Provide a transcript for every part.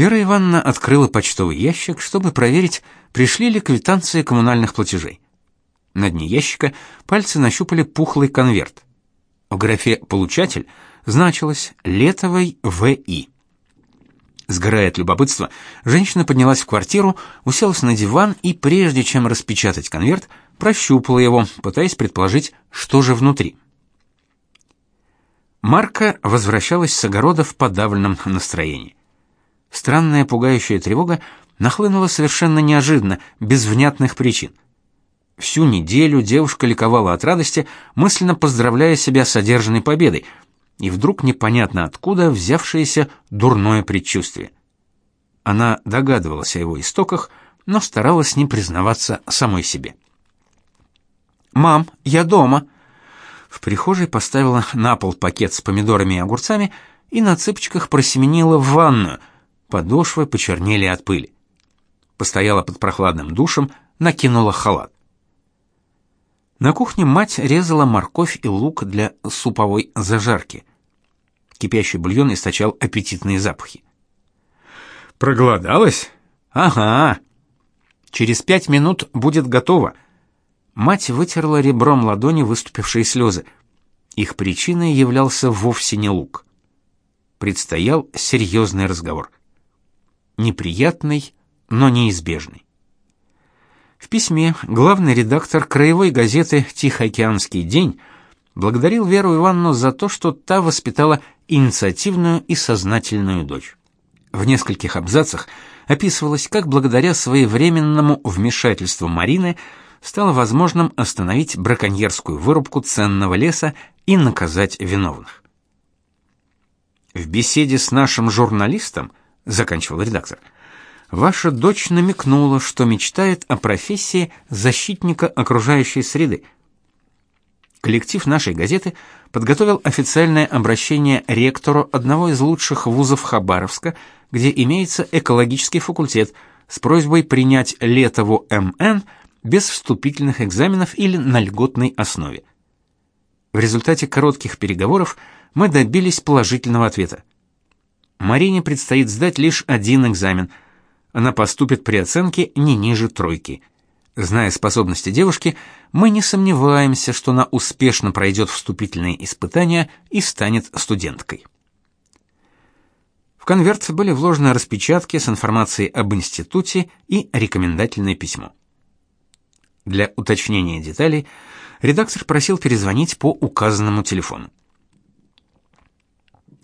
Вера Ивановна открыла почтовый ящик, чтобы проверить, пришли ли квитанции коммунальных платежей. На дне ящика пальцы нащупали пухлый конверт. В графе «Получатель» значилось «Летовой В.И». Сгорая от любопытства, женщина поднялась в квартиру, уселась на диван и, прежде чем распечатать конверт, прощупала его, пытаясь предположить, что же внутри. Марка возвращалась с огорода в подавленном настроении. Странная пугающая тревога нахлынула совершенно неожиданно, без внятных причин. Всю неделю девушка ликовала от радости, мысленно поздравляя себя с одержанной победой, и вдруг непонятно откуда взявшееся дурное предчувствие. Она догадывалась о его истоках, но старалась не признаваться самой себе. «Мам, я дома!» В прихожей поставила на пол пакет с помидорами и огурцами и на цыпочках просеменила в ванную. Подошвы почернели от пыли. Постояла под прохладным душем, накинула халат. На кухне мать резала морковь и лук для суповой зажарки. Кипящий бульон источал аппетитные запахи. Проголодалась? Ага. Через пять минут будет готово. Мать вытерла ребром ладони выступившие слезы. Их причиной являлся вовсе не лук. Предстоял серьезный разговор. Неприятный, но неизбежный. В письме главный редактор краевой газеты Тихоокеанский день благодарил Веру Ивановну за то, что та воспитала инициативную и сознательную дочь. В нескольких абзацах описывалось, как благодаря своевременному вмешательству Марины стало возможным остановить браконьерскую вырубку ценного леса и наказать виновных. В беседе с нашим журналистом, заканчивал редактор, Ваша дочь намекнула, что мечтает о профессии защитника окружающей среды. Коллектив нашей газеты подготовил официальное обращение ректору одного из лучших вузов Хабаровска, где имеется экологический факультет, с просьбой принять Летову МН без вступительных экзаменов или на льготной основе. В результате коротких переговоров мы добились положительного ответа. Марине предстоит сдать лишь один экзамен – она поступит при оценке не ниже тройки. Зная способности девушки, мы не сомневаемся, что она успешно пройдет вступительные испытания и станет студенткой. В конверт были вложены распечатки с информацией об институте и рекомендательное письмо. Для уточнения деталей редактор просил перезвонить по указанному телефону.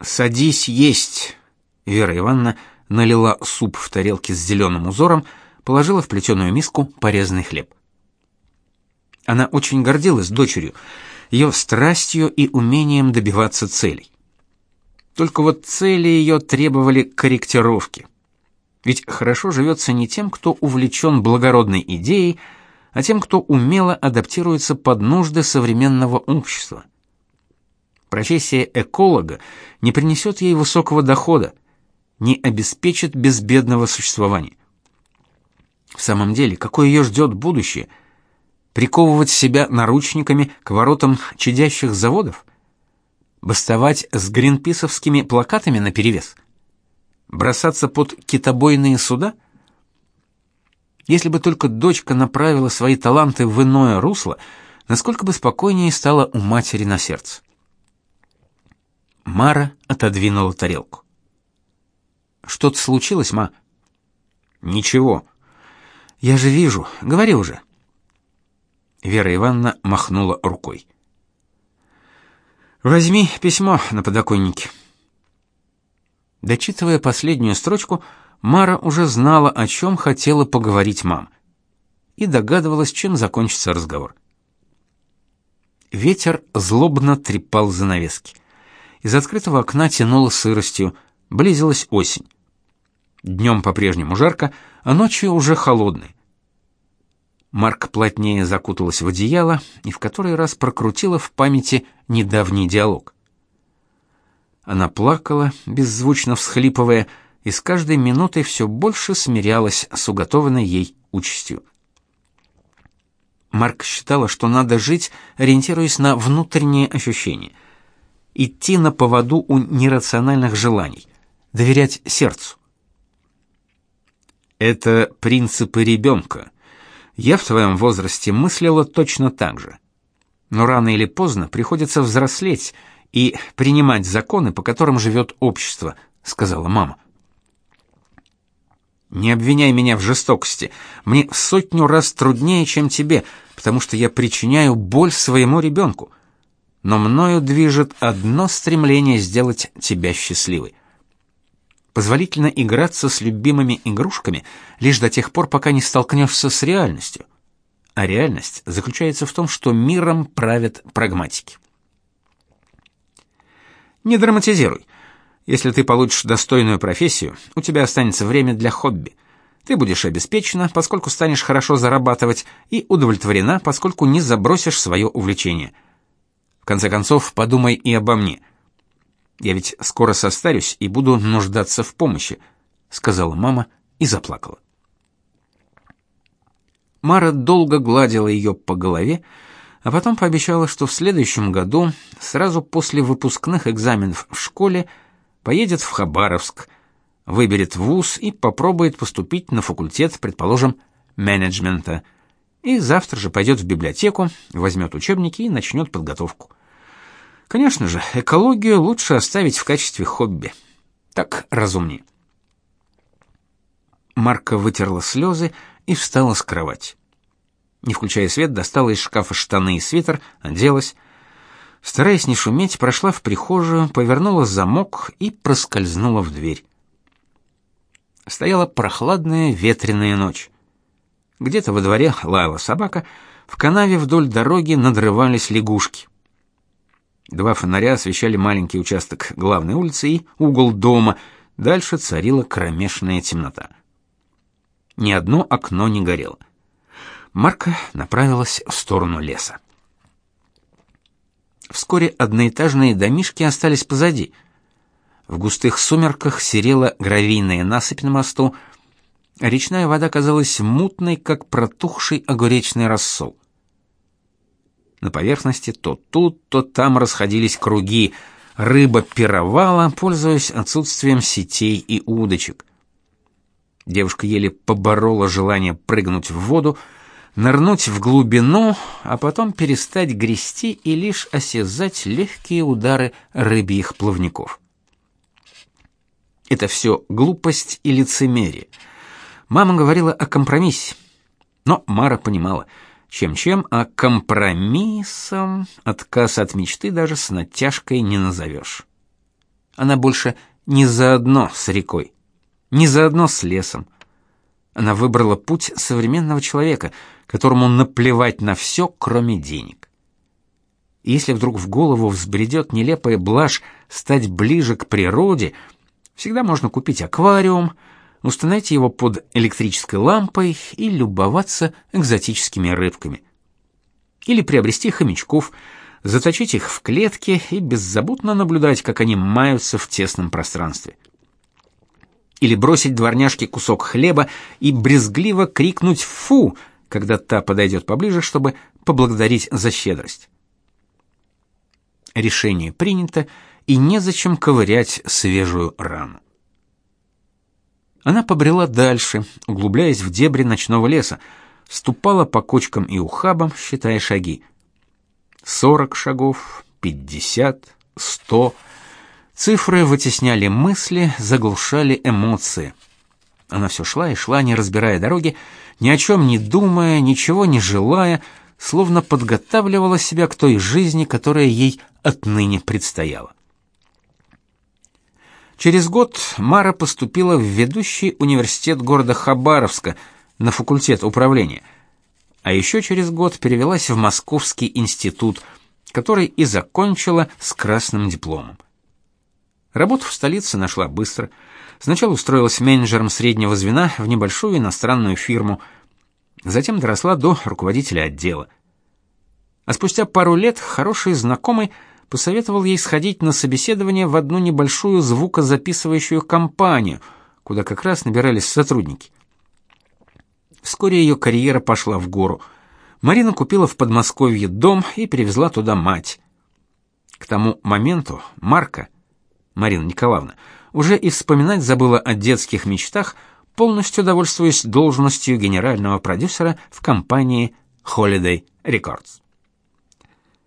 «Садись есть», — Вера Ивановна налила суп в тарелке с зеленым узором, положила в плетеную миску порезанный хлеб. Она очень гордилась дочерью, ее страстью и умением добиваться целей. Только вот цели ее требовали корректировки. Ведь хорошо живется не тем, кто увлечен благородной идеей, а тем, кто умело адаптируется под нужды современного общества. Профессия эколога не принесет ей высокого дохода, не обеспечит безбедного существования. В самом деле, какое ее ждет будущее? Приковывать себя наручниками к воротам чадящих заводов? Бастовать с гринписовскими плакатами наперевес? Бросаться под китобойные суда? Если бы только дочка направила свои таланты в иное русло, насколько бы спокойнее стало у матери на сердце. Мара отодвинула тарелку. Что-то случилось, ма? Ничего. Я же вижу, говори уже. Вера Ивановна махнула рукой. Возьми письмо на подоконнике. Дочитывая последнюю строчку, Мара уже знала, о чем хотела поговорить мам, и догадывалась, чем закончится разговор. Ветер злобно трепал занавески. Из открытого окна тянуло сыростью, близилась осень. Днем по-прежнему жарко, а ночью уже холодной. Марк плотнее закуталась в одеяло и в который раз прокрутила в памяти недавний диалог. Она плакала, беззвучно всхлипывая, и с каждой минутой все больше смирялась с уготованной ей участью. Марк считала, что надо жить, ориентируясь на внутренние ощущения, идти на поводу у нерациональных желаний, доверять сердцу. Это принципы ребенка. Я в твоем возрасте мыслила точно так же. Но рано или поздно приходится взрослеть и принимать законы, по которым живет общество, сказала мама. Не обвиняй меня в жестокости. Мне в сотню раз труднее, чем тебе, потому что я причиняю боль своему ребенку. Но мною движет одно стремление сделать тебя счастливой. Позволительно играться с любимыми игрушками лишь до тех пор, пока не столкнешься с реальностью. А реальность заключается в том, что миром правят прагматики. Не драматизируй. Если ты получишь достойную профессию, у тебя останется время для хобби. Ты будешь обеспечена, поскольку станешь хорошо зарабатывать, и удовлетворена, поскольку не забросишь свое увлечение. В конце концов, подумай и обо мне. Я ведь скоро состарюсь и буду нуждаться в помощи, сказала мама и заплакала. Мара долго гладила ее по голове, а потом пообещала, что в следующем году, сразу после выпускных экзаменов в школе, поедет в Хабаровск, выберет вуз и попробует поступить на факультет, предположим, менеджмента. И завтра же пойдет в библиотеку, возьмет учебники и начнет подготовку. Конечно же, экологию лучше оставить в качестве хобби. Так разумнее. Марка вытерла слезы и встала с кровати. Не включая свет, достала из шкафа штаны и свитер, оделась, Стараясь не шуметь, прошла в прихожую, повернула замок и проскользнула в дверь. Стояла прохладная ветреная ночь. Где-то во дворе лаяла собака, в канаве вдоль дороги надрывались лягушки. Два фонаря освещали маленький участок главной улицы и угол дома. Дальше царила кромешная темнота. Ни одно окно не горело. Марка направилась в сторону леса. Вскоре одноэтажные домишки остались позади. В густых сумерках серела гравийная насыпь на мосту, речная вода казалась мутной, как протухший огуречный рассол. На поверхности то тут, то там расходились круги. Рыба пировала, пользуясь отсутствием сетей и удочек. Девушка еле поборола желание прыгнуть в воду, нырнуть в глубину, а потом перестать грести и лишь осязать легкие удары рыбьих плавников. Это все глупость и лицемерие. Мама говорила о компромиссе. Но Мара понимала, чем-чем, а компромиссом отказ от мечты даже с натяжкой не назовешь. Она больше не заодно с рекой, не заодно с лесом. Она выбрала путь современного человека — которому наплевать на все, кроме денег. И если вдруг в голову взбредет нелепая блажь стать ближе к природе, всегда можно купить аквариум, установить его под электрической лампой и любоваться экзотическими рыбками. Или приобрести хомячков, заточить их в клетке и беззаботно наблюдать, как они маются в тесном пространстве. Или бросить дворняжке кусок хлеба и брезгливо крикнуть «фу!», когда та подойдет поближе, чтобы поблагодарить за щедрость. Решение принято, и незачем ковырять свежую рану. Она побрела дальше, углубляясь в дебри ночного леса, ступала по кочкам и ухабам, считая шаги. Сорок шагов, пятьдесят, сто. Цифры вытесняли мысли, заглушали эмоции. Она все шла и шла, не разбирая дороги, ни о чем не думая, ничего не желая, словно подготавливала себя к той жизни, которая ей отныне предстояла. Через год Мара поступила в ведущий университет города Хабаровска на факультет управления, а еще через год перевелась в Московский институт, который и закончила с красным дипломом. Работу в столице нашла быстро – Сначала устроилась менеджером среднего звена в небольшую иностранную фирму, затем доросла до руководителя отдела. А спустя пару лет хороший знакомый посоветовал ей сходить на собеседование в одну небольшую звукозаписывающую компанию, куда как раз набирались сотрудники. Вскоре ее карьера пошла в гору. Марина купила в Подмосковье дом и перевезла туда мать. К тому моменту Марка, Марина Николаевна, уже и вспоминать забыла о детских мечтах, полностью довольствуюсь должностью генерального продюсера в компании Holiday Records.